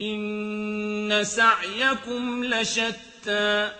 إِنَّ سَعْيَكُمْ لَشَتَّىٰ